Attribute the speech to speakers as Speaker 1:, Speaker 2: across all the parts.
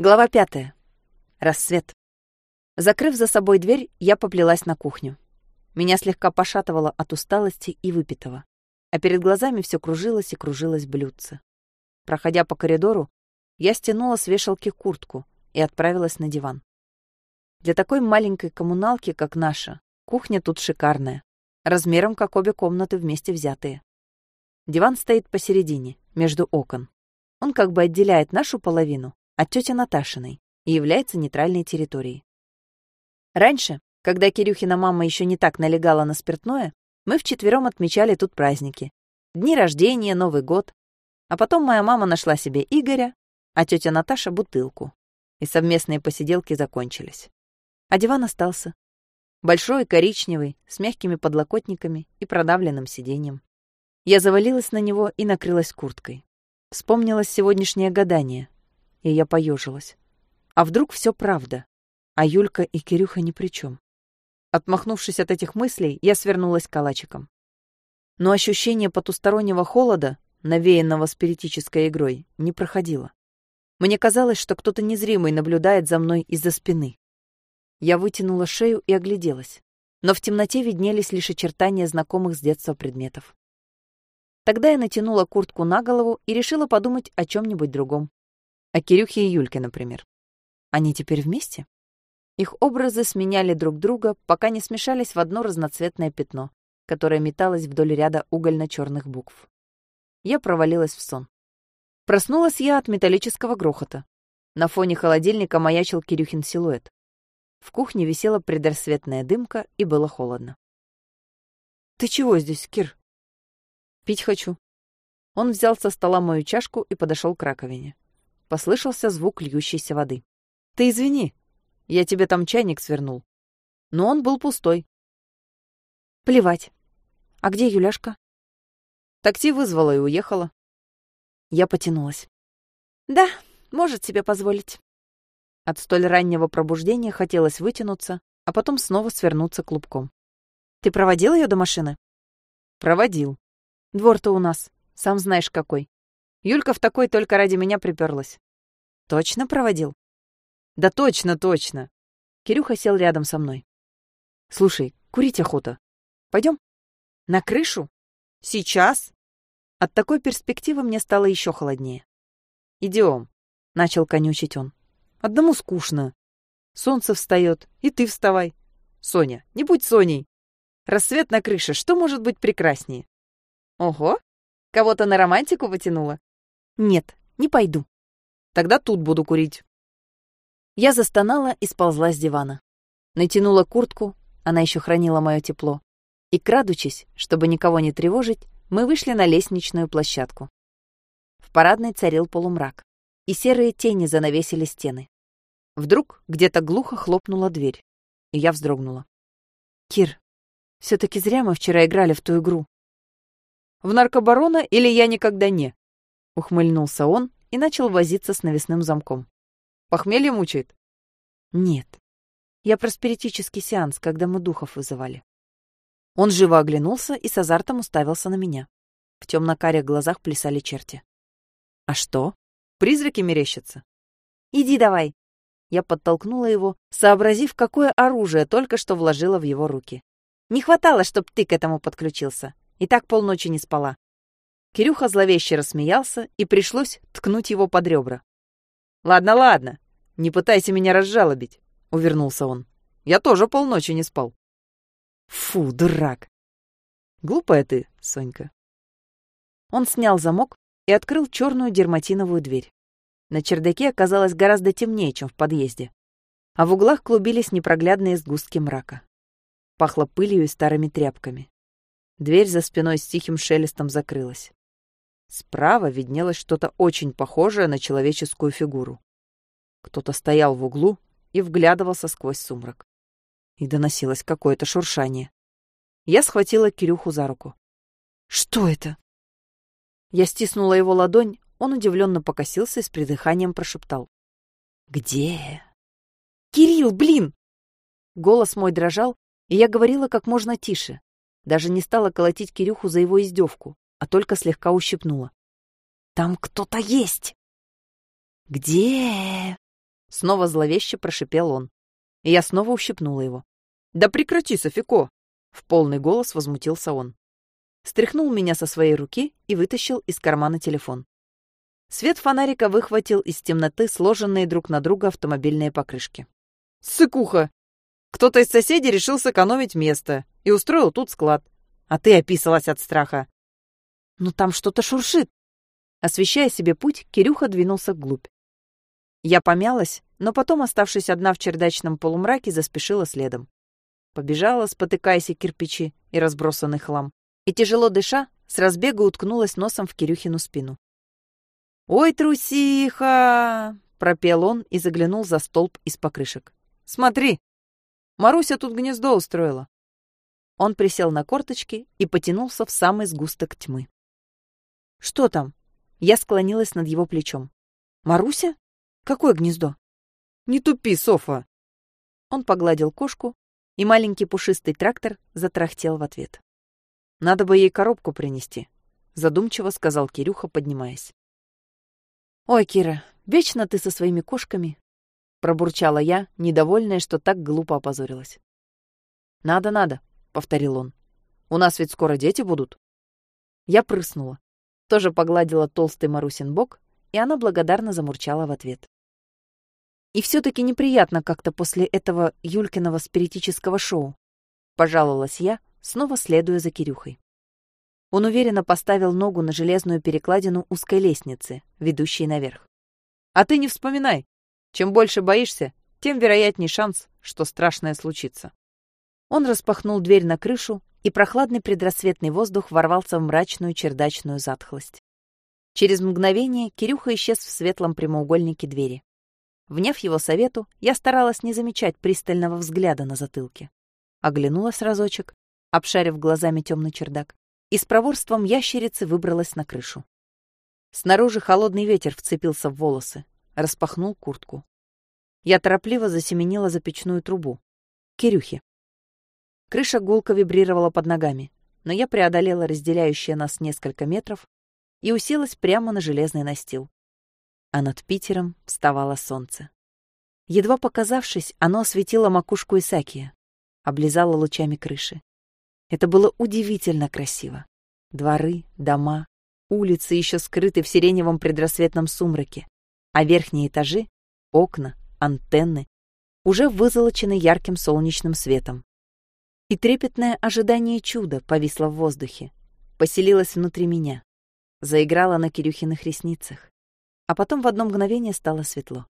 Speaker 1: Глава пятая. Рассвет. Закрыв за собой дверь, я поплелась на кухню. Меня слегка пошатывало от усталости и выпитого, а перед глазами все кружилось и кружилось блюдце. Проходя по коридору, я стянула с вешалки куртку и отправилась на диван. Для такой маленькой коммуналки, как наша, кухня тут шикарная, размером как обе комнаты вместе взятые. Диван стоит посередине, между окон. Он как бы отделяет нашу половину от тети Наташиной и является нейтральной территорией. Раньше, когда Кирюхина мама еще не так налегала на спиртное, мы вчетвером отмечали тут праздники. Дни рождения, Новый год. А потом моя мама нашла себе Игоря, а тетя Наташа — бутылку. И совместные посиделки закончились. А диван остался. Большой, коричневый, с мягкими подлокотниками и продавленным сиденьем. Я завалилась на него и накрылась курткой. Вспомнилось сегодняшнее гадание, и я поежилась. А вдруг все правда, а Юлька и Кирюха ни при чем? Отмахнувшись от этих мыслей, я свернулась калачиком. Но ощущение потустороннего холода, навеянного спиритической игрой, не проходило. Мне казалось, что кто-то незримый наблюдает за мной из-за спины. Я вытянула шею и огляделась, но в темноте виднелись лишь очертания знакомых с детства предметов. Тогда я натянула куртку на голову и решила подумать о чем-нибудь другом. О Кирюхе и Юльке, например. Они теперь вместе? Их образы сменяли друг друга, пока не смешались в одно разноцветное пятно, которое металось вдоль ряда угольно-черных букв. Я провалилась в сон. Проснулась я от металлического грохота. На фоне холодильника маячил Кирюхин силуэт. В кухне висела предрассветная дымка, и было холодно. «Ты чего здесь, Кир?» «Пить хочу». Он взял со стола мою чашку и подошел к раковине. Послышался звук льющейся воды. «Ты извини, я тебе там чайник свернул». Но он был пустой. «Плевать. А где Юляшка?» Такси вызвала и уехала. Я потянулась. «Да, может себе позволить». От столь раннего пробуждения хотелось вытянуться, а потом снова свернуться клубком. «Ты проводил ее до машины?» «Проводил. Двор-то у нас, сам знаешь какой. Юлька в такой только ради меня приперлась. Точно проводил? Да точно, точно. Кирюха сел рядом со мной. Слушай, курить охота. Пойдем? На крышу? Сейчас? От такой перспективы мне стало еще холоднее. Идем, начал конючить он. Одному скучно. Солнце встает, и ты вставай. Соня, не будь Соней. Рассвет на крыше, что может быть прекраснее? Ого, кого-то на романтику вытянула? Нет, не пойду. Тогда тут буду курить. Я застонала и сползла с дивана. Натянула куртку, она еще хранила мое тепло. И, крадучись, чтобы никого не тревожить, мы вышли на лестничную площадку. В парадной царил полумрак, и серые тени занавесили стены. Вдруг где-то глухо хлопнула дверь, и я вздрогнула. «Кир, все таки зря мы вчера играли в ту игру». «В наркобарона или я никогда не?» Ухмыльнулся он и начал возиться с навесным замком. «Похмелье мучает?» «Нет. Я про спиритический сеанс, когда мы духов вызывали». Он живо оглянулся и с азартом уставился на меня. В темно-карих глазах плясали черти. «А что? Призраки мерещатся?» «Иди давай!» Я подтолкнула его, сообразив, какое оружие только что вложила в его руки. «Не хватало, чтоб ты к этому подключился. И так полночи не спала. Кирюха зловеще рассмеялся, и пришлось ткнуть его под ребра. «Ладно, ладно, не пытайся меня разжалобить», — увернулся он. «Я тоже полночи не спал». «Фу, дурак!» «Глупая ты, Сонька». Он снял замок и открыл черную дерматиновую дверь. На чердаке оказалось гораздо темнее, чем в подъезде, а в углах клубились непроглядные сгустки мрака. Пахло пылью и старыми тряпками. Дверь за спиной с тихим шелестом закрылась. Справа виднелось что-то очень похожее на человеческую фигуру. Кто-то стоял в углу и вглядывался сквозь сумрак. И доносилось какое-то шуршание. Я схватила Кирюху за руку. «Что это?» Я стиснула его ладонь, он удивленно покосился и с придыханием прошептал. «Где?» «Кирилл, блин!» Голос мой дрожал, и я говорила как можно тише. Даже не стала колотить Кирюху за его издевку а только слегка ущипнула. «Там кто-то есть!» «Где?» Снова зловеще прошипел он. И я снова ущипнула его. «Да прекрати, Софико!» В полный голос возмутился он. Стряхнул меня со своей руки и вытащил из кармана телефон. Свет фонарика выхватил из темноты сложенные друг на друга автомобильные покрышки. «Сыкуха! Кто-то из соседей решил сэкономить место и устроил тут склад. А ты описалась от страха. «Ну там что-то шуршит!» Освещая себе путь, Кирюха двинулся вглубь. Я помялась, но потом, оставшись одна в чердачном полумраке, заспешила следом. Побежала, спотыкаясь о кирпичи и разбросанный хлам, и, тяжело дыша, с разбега уткнулась носом в Кирюхину спину. «Ой, трусиха!» — пропел он и заглянул за столб из покрышек. «Смотри! Маруся тут гнездо устроила!» Он присел на корточки и потянулся в самый сгусток тьмы. «Что там?» Я склонилась над его плечом. «Маруся? Какое гнездо?» «Не тупи, Софа!» Он погладил кошку, и маленький пушистый трактор затрахтел в ответ. «Надо бы ей коробку принести», — задумчиво сказал Кирюха, поднимаясь. «Ой, Кира, вечно ты со своими кошками!» — пробурчала я, недовольная, что так глупо опозорилась. «Надо, надо», — повторил он. «У нас ведь скоро дети будут». Я прыснула тоже погладила толстый Марусин бок, и она благодарно замурчала в ответ. И все-таки неприятно как-то после этого Юлькиного спиритического шоу. Пожаловалась я, снова следуя за Кирюхой. Он уверенно поставил ногу на железную перекладину узкой лестницы, ведущей наверх. А ты не вспоминай. Чем больше боишься, тем вероятней шанс, что страшное случится. Он распахнул дверь на крышу и прохладный предрассветный воздух ворвался в мрачную чердачную затхлость. Через мгновение Кирюха исчез в светлом прямоугольнике двери. Вняв его совету, я старалась не замечать пристального взгляда на затылке. Оглянулась разочек, обшарив глазами темный чердак, и с проворством ящерицы выбралась на крышу. Снаружи холодный ветер вцепился в волосы, распахнул куртку. Я торопливо засеменила за печную трубу. Кирюхи. Крыша гулко вибрировала под ногами, но я преодолела разделяющие нас несколько метров и уселась прямо на железный настил. А над Питером вставало солнце. Едва показавшись, оно осветило макушку Исакия, облизало лучами крыши. Это было удивительно красиво. Дворы, дома, улицы еще скрыты в сиреневом предрассветном сумраке, а верхние этажи, окна, антенны уже вызолочены ярким солнечным светом. И трепетное ожидание чуда повисло в воздухе, поселилось внутри меня, заиграло на Кирюхиных ресницах, а потом в одно мгновение стало светло.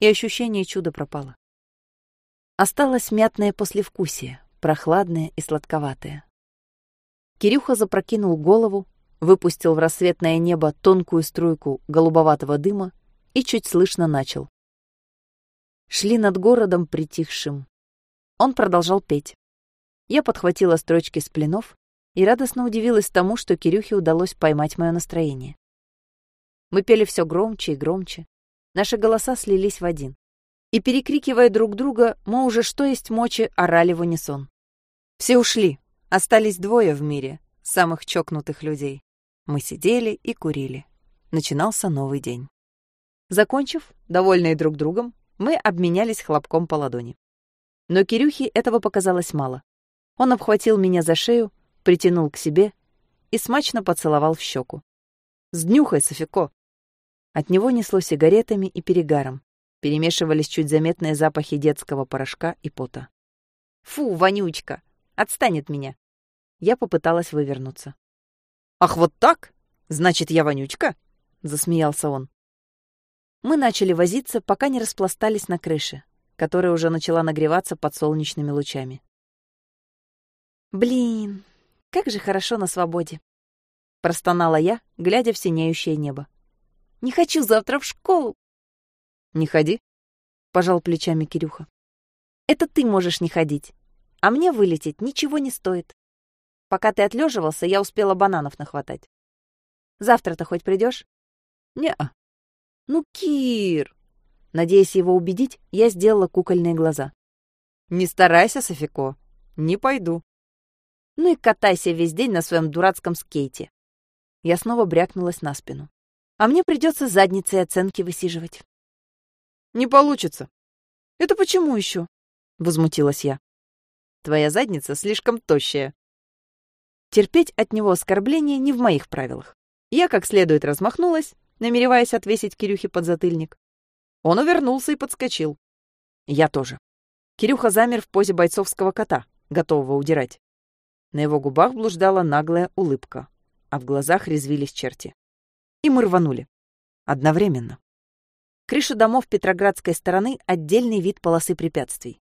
Speaker 1: И ощущение чуда пропало. Осталось мятное послевкусие, прохладное и сладковатое. Кирюха запрокинул голову, выпустил в рассветное небо тонкую струйку голубоватого дыма и чуть слышно начал. Шли над городом притихшим. Он продолжал петь. Я подхватила строчки с пленов и радостно удивилась тому, что Кирюхе удалось поймать мое настроение. Мы пели все громче и громче. Наши голоса слились в один. И, перекрикивая друг друга, мы уже что есть мочи орали в унисон. Все ушли. Остались двое в мире, самых чокнутых людей. Мы сидели и курили. Начинался новый день. Закончив, довольные друг другом, мы обменялись хлопком по ладони. Но Кирюхе этого показалось мало. Он обхватил меня за шею, притянул к себе и смачно поцеловал в щеку. «Сднюхай, Софико!» От него несло сигаретами и перегаром. Перемешивались чуть заметные запахи детского порошка и пота. «Фу, вонючка! Отстань от меня!» Я попыталась вывернуться. «Ах, вот так? Значит, я вонючка?» — засмеялся он. Мы начали возиться, пока не распластались на крыше, которая уже начала нагреваться под солнечными лучами. Блин, как же хорошо на свободе. Простонала я, глядя в синеющее небо. Не хочу завтра в школу. Не ходи, пожал плечами Кирюха. Это ты можешь не ходить, а мне вылететь ничего не стоит. Пока ты отлеживался, я успела бананов нахватать. Завтра-то хоть придешь? Не-а. Ну, Кир! Надеясь его убедить, я сделала кукольные глаза. Не старайся, Софико. Не пойду. Ну и катайся весь день на своем дурацком скейте. Я снова брякнулась на спину. А мне придется задницей оценки высиживать. Не получится. Это почему еще? Возмутилась я. Твоя задница слишком тощая. Терпеть от него оскорбления не в моих правилах. Я как следует размахнулась, намереваясь отвесить Кирюхе подзатыльник. Он увернулся и подскочил. Я тоже. Кирюха замер в позе бойцовского кота, готового удирать. На его губах блуждала наглая улыбка, а в глазах резвились черти. И мы рванули. Одновременно. Крыши домов Петроградской стороны — отдельный вид полосы препятствий.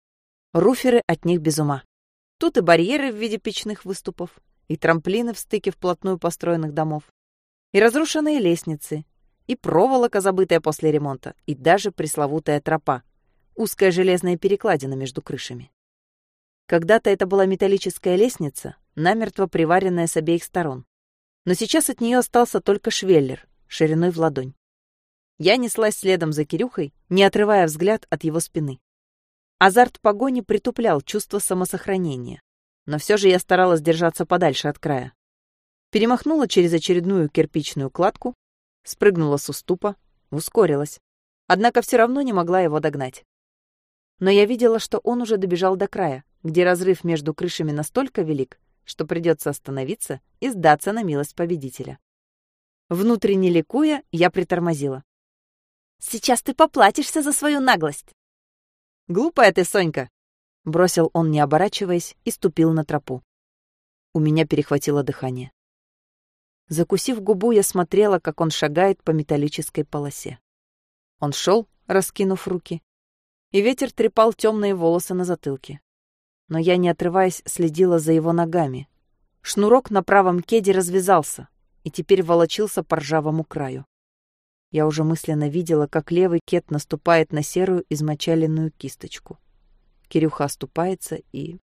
Speaker 1: Руферы от них без ума. Тут и барьеры в виде печных выступов, и трамплины в стыке вплотную построенных домов, и разрушенные лестницы, и проволока, забытая после ремонта, и даже пресловутая тропа, узкая железная перекладина между крышами. Когда-то это была металлическая лестница, намертво приваренная с обеих сторон. Но сейчас от нее остался только швеллер, шириной в ладонь. Я неслась следом за Кирюхой, не отрывая взгляд от его спины. Азарт погони притуплял чувство самосохранения, но все же я старалась держаться подальше от края. Перемахнула через очередную кирпичную кладку, спрыгнула с уступа, ускорилась. Однако все равно не могла его догнать. Но я видела, что он уже добежал до края, где разрыв между крышами настолько велик, что придется остановиться и сдаться на милость победителя. Внутренне ликуя, я притормозила. «Сейчас ты поплатишься за свою наглость!» «Глупая ты, Сонька!» — бросил он, не оборачиваясь, и ступил на тропу. У меня перехватило дыхание. Закусив губу, я смотрела, как он шагает по металлической полосе. Он шел, раскинув руки, и ветер трепал темные волосы на затылке но я, не отрываясь, следила за его ногами. Шнурок на правом кеде развязался и теперь волочился по ржавому краю. Я уже мысленно видела, как левый кед наступает на серую измочаленную кисточку. Кирюха оступается и...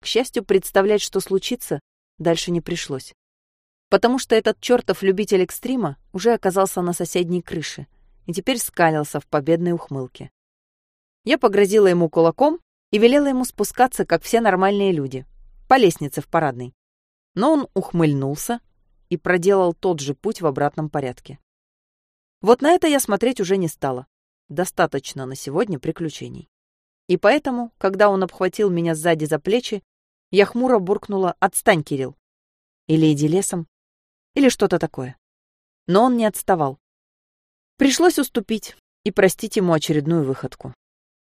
Speaker 1: К счастью, представлять, что случится, дальше не пришлось. Потому что этот чертов любитель экстрима уже оказался на соседней крыше и теперь скалился в победной ухмылке. Я погрозила ему кулаком, и велела ему спускаться, как все нормальные люди, по лестнице в парадной. Но он ухмыльнулся и проделал тот же путь в обратном порядке. Вот на это я смотреть уже не стала. Достаточно на сегодня приключений. И поэтому, когда он обхватил меня сзади за плечи, я хмуро буркнула «Отстань, Кирилл!» Или «Иди лесом!» Или что-то такое. Но он не отставал. Пришлось уступить и простить ему очередную выходку.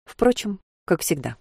Speaker 1: Впрочем, как всегда.